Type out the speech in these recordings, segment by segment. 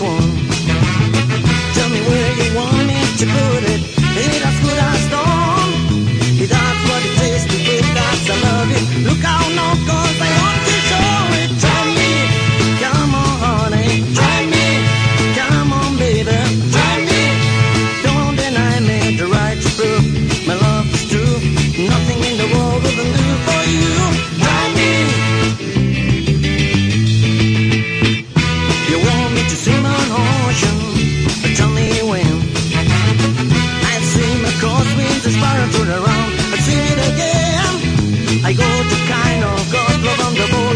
one. Tell me where you want me to go.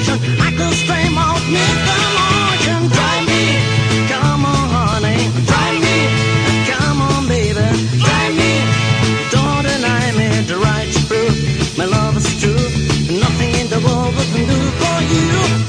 I could scream out, the motion. Drive me, come on, honey. Drive me, come on, baby. Drive me, don't deny me the right to prove my love is true. Nothing in the world can do for you.